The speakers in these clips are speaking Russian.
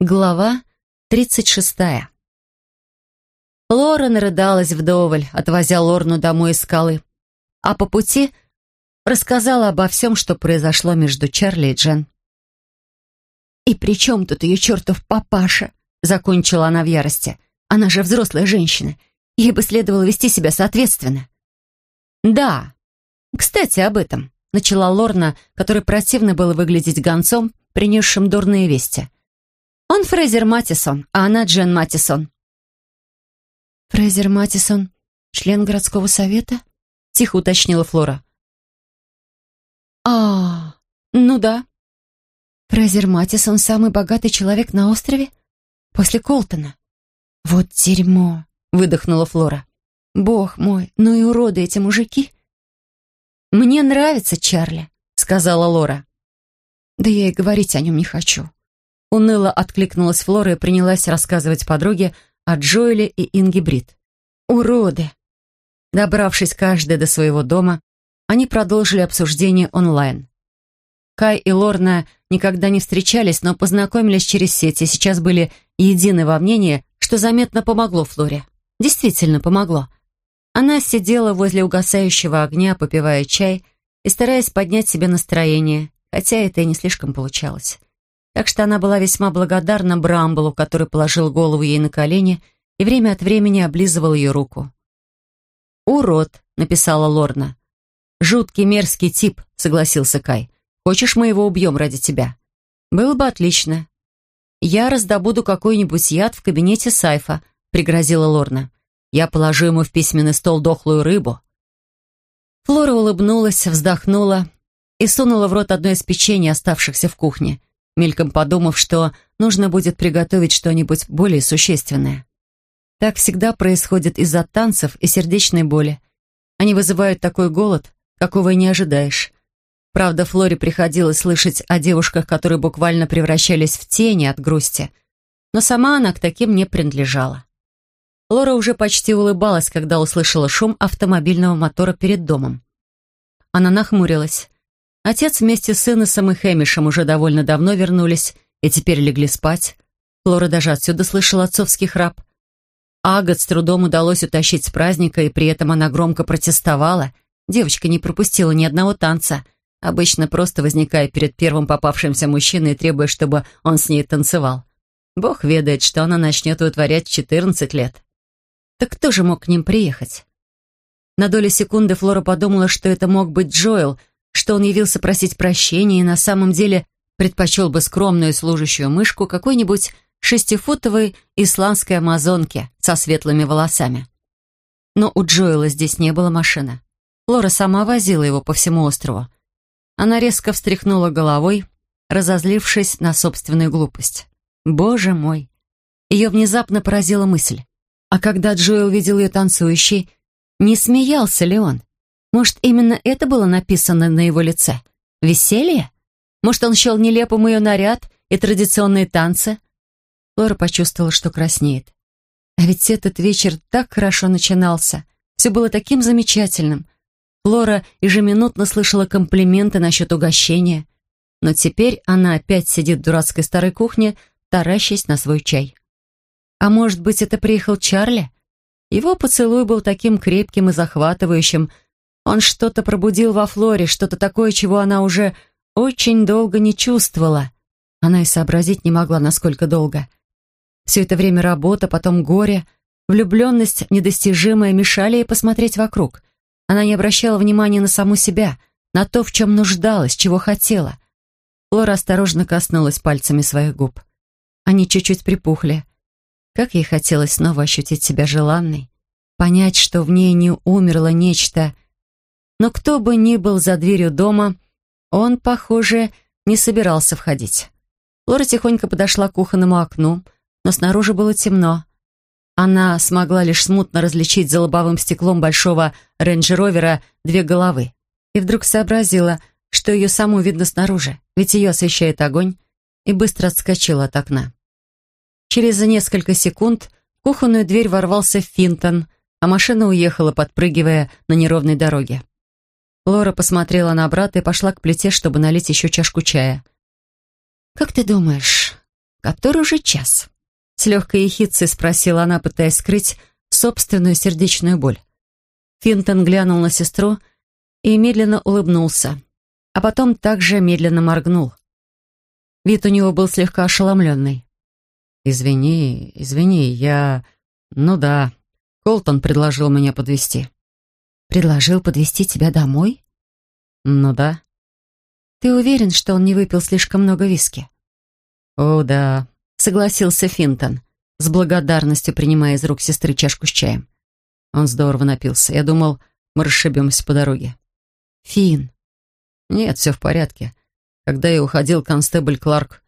Глава тридцать шестая. Лора нарыдалась вдоволь, отвозя Лорну домой из скалы. А по пути рассказала обо всем, что произошло между Чарли и Джен. «И при чем тут ее чертов папаша?» — закончила она в ярости. «Она же взрослая женщина. Ей бы следовало вести себя соответственно». «Да. Кстати, об этом», — начала Лорна, которой противно было выглядеть гонцом, принесшим дурные вести. Он Фрейзер Матисон, а она Джен Матисон. «Фрейзер Матисон, член городского совета?» — тихо уточнила Флора. «А, ну да». «Фрейзер Матисон самый богатый человек на острове? После Колтона?» «Вот дерьмо!» — выдохнула Флора. «Бог мой, ну и уроды эти мужики!» «Мне нравится Чарли», — сказала Лора. «Да я и говорить о нем не хочу. Уныло откликнулась Флора и принялась рассказывать подруге о Джоэле и Инге Брит. «Уроды!» Добравшись каждая до своего дома, они продолжили обсуждение онлайн. Кай и Лорна никогда не встречались, но познакомились через сеть и сейчас были едины во мнении, что заметно помогло Флоре. Действительно помогло. Она сидела возле угасающего огня, попивая чай и стараясь поднять себе настроение, хотя это и не слишком получалось так что она была весьма благодарна Брамблу, который положил голову ей на колени и время от времени облизывал ее руку. «Урод», — написала Лорна. «Жуткий мерзкий тип», — согласился Кай. «Хочешь, мы его убьем ради тебя?» «Было бы отлично». «Я раздобуду какой-нибудь яд в кабинете Сайфа», — пригрозила Лорна. «Я положу ему в письменный стол дохлую рыбу». Флора улыбнулась, вздохнула и сунула в рот одно из печенья, оставшихся в кухне мельком подумав, что нужно будет приготовить что-нибудь более существенное. Так всегда происходит из-за танцев и сердечной боли. Они вызывают такой голод, какого и не ожидаешь. Правда, Флоре приходилось слышать о девушках, которые буквально превращались в тени от грусти. Но сама она к таким не принадлежала. Лора уже почти улыбалась, когда услышала шум автомобильного мотора перед домом. Она нахмурилась. Отец вместе с Иннесом и Хэмишем уже довольно давно вернулись и теперь легли спать. Флора даже отсюда слышала отцовский храп. Агат с трудом удалось утащить с праздника, и при этом она громко протестовала. Девочка не пропустила ни одного танца, обычно просто возникая перед первым попавшимся мужчиной и требуя, чтобы он с ней танцевал. Бог ведает, что она начнет вытворять в 14 лет. Так кто же мог к ним приехать? На долю секунды Флора подумала, что это мог быть Джоэл, что он явился просить прощения и на самом деле предпочел бы скромную служащую мышку какой-нибудь шестифутовой исландской амазонки со светлыми волосами. Но у Джоэла здесь не было машины. Лора сама возила его по всему острову. Она резко встряхнула головой, разозлившись на собственную глупость. «Боже мой!» Ее внезапно поразила мысль. А когда Джоэл видел ее танцующей, не смеялся ли он? Может, именно это было написано на его лице? Веселье? Может, он счел нелепым ее наряд и традиционные танцы? Лора почувствовала, что краснеет. А ведь этот вечер так хорошо начинался. Все было таким замечательным. Флора ежеминутно слышала комплименты насчет угощения. Но теперь она опять сидит в дурацкой старой кухне, таращась на свой чай. А может быть, это приехал Чарли? Его поцелуй был таким крепким и захватывающим, он что-то пробудил во Флоре, что-то такое, чего она уже очень долго не чувствовала. Она и сообразить не могла, насколько долго. Все это время работа, потом горе, влюбленность недостижимая мешали ей посмотреть вокруг. Она не обращала внимания на саму себя, на то, в чем нуждалась, чего хотела. Флора осторожно коснулась пальцами своих губ. Они чуть-чуть припухли. Как ей хотелось снова ощутить себя желанной, понять, что в ней не умерло нечто, но кто бы ни был за дверью дома, он, похоже, не собирался входить. Лора тихонько подошла к кухонному окну, но снаружи было темно. Она смогла лишь смутно различить за лобовым стеклом большого рейндж-ровера две головы. И вдруг сообразила, что ее саму видно снаружи, ведь ее освещает огонь, и быстро отскочила от окна. Через несколько секунд в кухонную дверь ворвался Финтон, а машина уехала, подпрыгивая на неровной дороге. Лора посмотрела на брата и пошла к плите, чтобы налить еще чашку чая. «Как ты думаешь, который уже час?» С легкой ехицей спросила она, пытаясь скрыть собственную сердечную боль. Финтон глянул на сестру и медленно улыбнулся, а потом также медленно моргнул. Вид у него был слегка ошеломленный. «Извини, извини, я... Ну да, Колтон предложил меня подвести. «Предложил подвести тебя домой?» «Ну да». «Ты уверен, что он не выпил слишком много виски?» «О, да», — согласился Финтон, с благодарностью принимая из рук сестры чашку с чаем. Он здорово напился. Я думал, мы расшибемся по дороге. «Фин». «Нет, все в порядке. Когда я уходил, констебль Кларк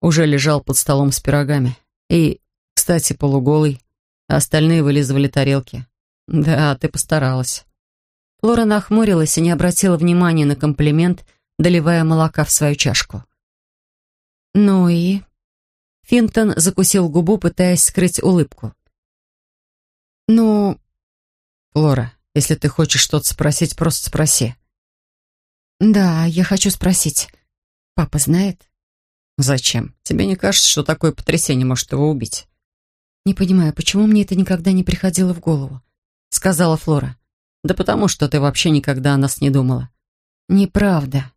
уже лежал под столом с пирогами. И, кстати, полуголый, а остальные вылизывали тарелки. Да, ты постаралась». Флора нахмурилась и не обратила внимания на комплимент, доливая молока в свою чашку. «Ну и...» Финтон закусил губу, пытаясь скрыть улыбку. «Ну...» «Флора, если ты хочешь что-то спросить, просто спроси». «Да, я хочу спросить. Папа знает?» «Зачем? Тебе не кажется, что такое потрясение может его убить?» «Не понимаю, почему мне это никогда не приходило в голову?» — сказала Флора. «Да потому что ты вообще никогда о нас не думала». «Неправда».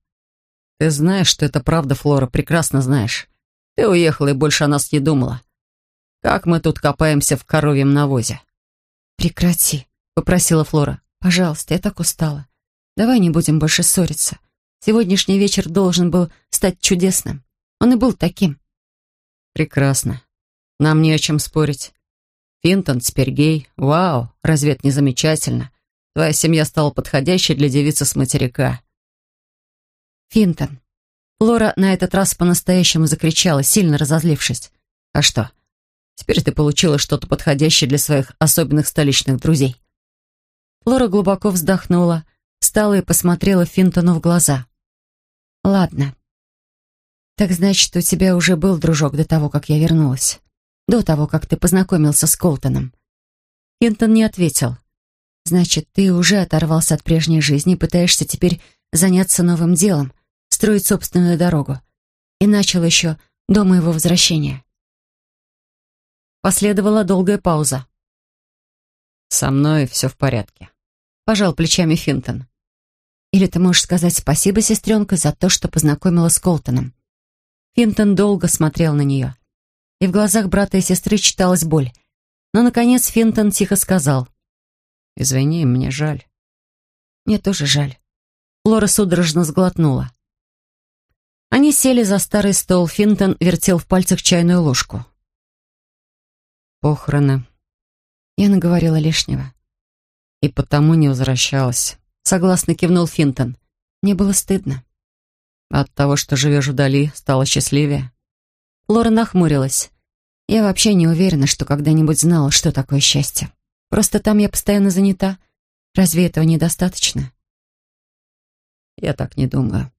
Ты знаешь, что это правда, Флора, прекрасно знаешь. Ты уехала и больше о нас не думала. Как мы тут копаемся в коровьем навозе?» «Прекрати», — попросила Флора. «Пожалуйста, я так устала. Давай не будем больше ссориться. Сегодняшний вечер должен был стать чудесным. Он и был таким». «Прекрасно. Нам не о чем спорить. Финтон теперь гей. Вау, разве это не замечательно? Твоя семья стала подходящей для девицы с материка. Финтон. Лора на этот раз по-настоящему закричала, сильно разозлившись. «А что? Теперь ты получила что-то подходящее для своих особенных столичных друзей». Лора глубоко вздохнула, встала и посмотрела Финтону в глаза. «Ладно. Так значит, у тебя уже был дружок до того, как я вернулась? До того, как ты познакомился с Колтоном?» Финтон не ответил. «Значит, ты уже оторвался от прежней жизни и пытаешься теперь заняться новым делом, строить собственную дорогу. И начал еще до моего возвращения. Последовала долгая пауза. «Со мной все в порядке», — пожал плечами Финтон. «Или ты можешь сказать спасибо, сестренка, за то, что познакомила с Колтоном». Финтон долго смотрел на нее. И в глазах брата и сестры читалась боль. Но, наконец, Финтон тихо сказал. «Извини, мне жаль». «Мне тоже жаль». Лора судорожно сглотнула. Они сели за старый стол. Финтон вертел в пальцах чайную ложку. Похороны. Я наговорила лишнего. И потому не возвращалась. Согласно кивнул Финтон. Мне было стыдно. От того, что живешь вдали, стало счастливее. Лора нахмурилась. Я вообще не уверена, что когда-нибудь знала, что такое счастье. Просто там я постоянно занята. Разве этого недостаточно? Я так не думаю.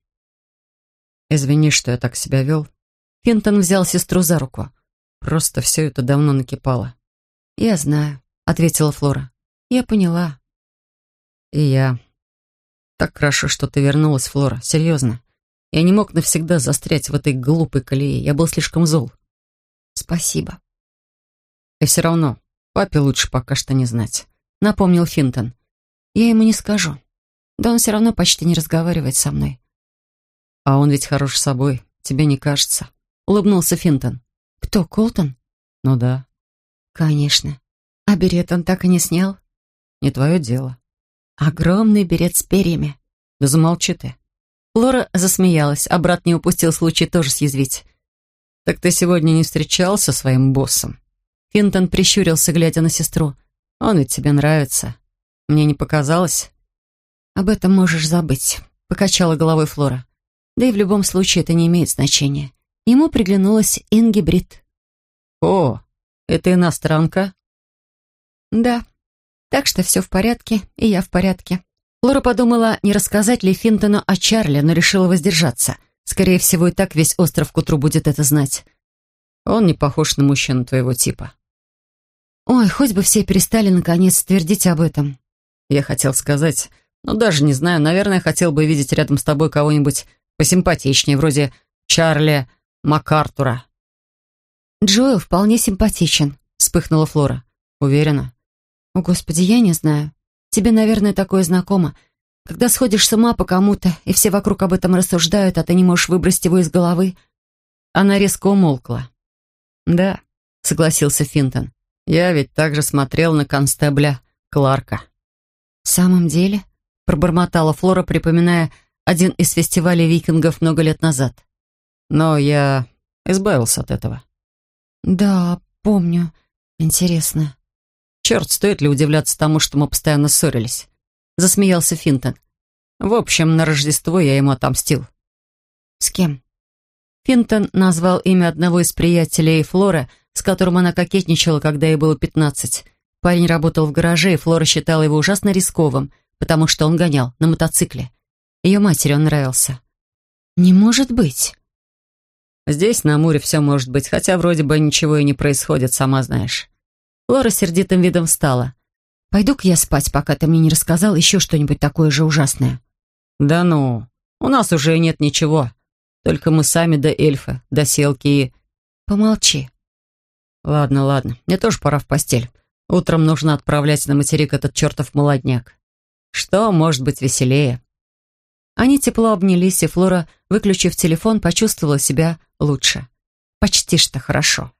«Извини, что я так себя вел». Финтон взял сестру за руку. Просто все это давно накипало. «Я знаю», — ответила Флора. «Я поняла». «И я. Так хорошо, что ты вернулась, Флора. Серьезно. Я не мог навсегда застрять в этой глупой колее. Я был слишком зол». «Спасибо». «И все равно, папе лучше пока что не знать», — напомнил Финтон. «Я ему не скажу. Да он все равно почти не разговаривает со мной. «А он ведь хорош собой, тебе не кажется?» — улыбнулся Финтон. «Кто, Колтон?» «Ну да». «Конечно. А берет он так и не снял?» «Не твое дело». «Огромный берет с перьями». «Да замолчи ты». Лора засмеялась, а брат не упустил случай тоже съязвить. «Так ты сегодня не встречался со своим боссом?» Финтон прищурился, глядя на сестру. «Он ведь тебе нравится. Мне не показалось?» «Об этом можешь забыть», — покачала головой Флора. Да и в любом случае это не имеет значения. Ему приглянулась Инги Брит. «О, это иностранка?» «Да. Так что все в порядке, и я в порядке». Лора подумала, не рассказать ли Финтону о Чарли, но решила воздержаться. Скорее всего, и так весь остров к утру будет это знать. Он не похож на мужчину твоего типа. Ой, хоть бы все перестали, наконец, твердить об этом. Я хотел сказать, но даже не знаю, наверное, хотел бы видеть рядом с тобой кого-нибудь посимпатичнее, вроде Чарли МакАртура. Джоэл вполне симпатичен», — вспыхнула Флора. «Уверена?» «О, Господи, я не знаю. Тебе, наверное, такое знакомо. Когда сходишь с ума по кому-то, и все вокруг об этом рассуждают, а ты не можешь выбросить его из головы». Она резко умолкла. «Да», — согласился Финтон. «Я ведь также смотрел на констебля Кларка». «В самом деле?» — пробормотала Флора, припоминая один из фестивалей викингов много лет назад. «Но я избавился от этого». «Да, помню. Интересно». «Черт, стоит ли удивляться тому, что мы постоянно ссорились?» — засмеялся Финтон. «В общем, на Рождество я ему отомстил». «С кем?» Финтон назвал имя одного из приятелей Флоры, с которым она кокетничала, когда ей было пятнадцать. Парень работал в гараже, и Флора считала его ужасно рисковым, потому что он гонял на мотоцикле. Ее матери он нравился. «Не может быть!» «Здесь, на море, все может быть, хотя вроде бы ничего и не происходит, сама знаешь». Флора сердитым видом встала. «Пойду-ка я спать, пока ты мне не рассказал еще что-нибудь такое же ужасное». «Да ну, у нас уже нет ничего. Только мы сами да эльфы, да селки и...» «Помолчи». «Ладно, ладно, мне тоже пора в постель. Утром нужно отправлять на материк этот чертов молодняк. Что может быть веселее?» Они тепло обнялись, и Флора, выключив телефон, почувствовала себя лучше. Почти что хорошо.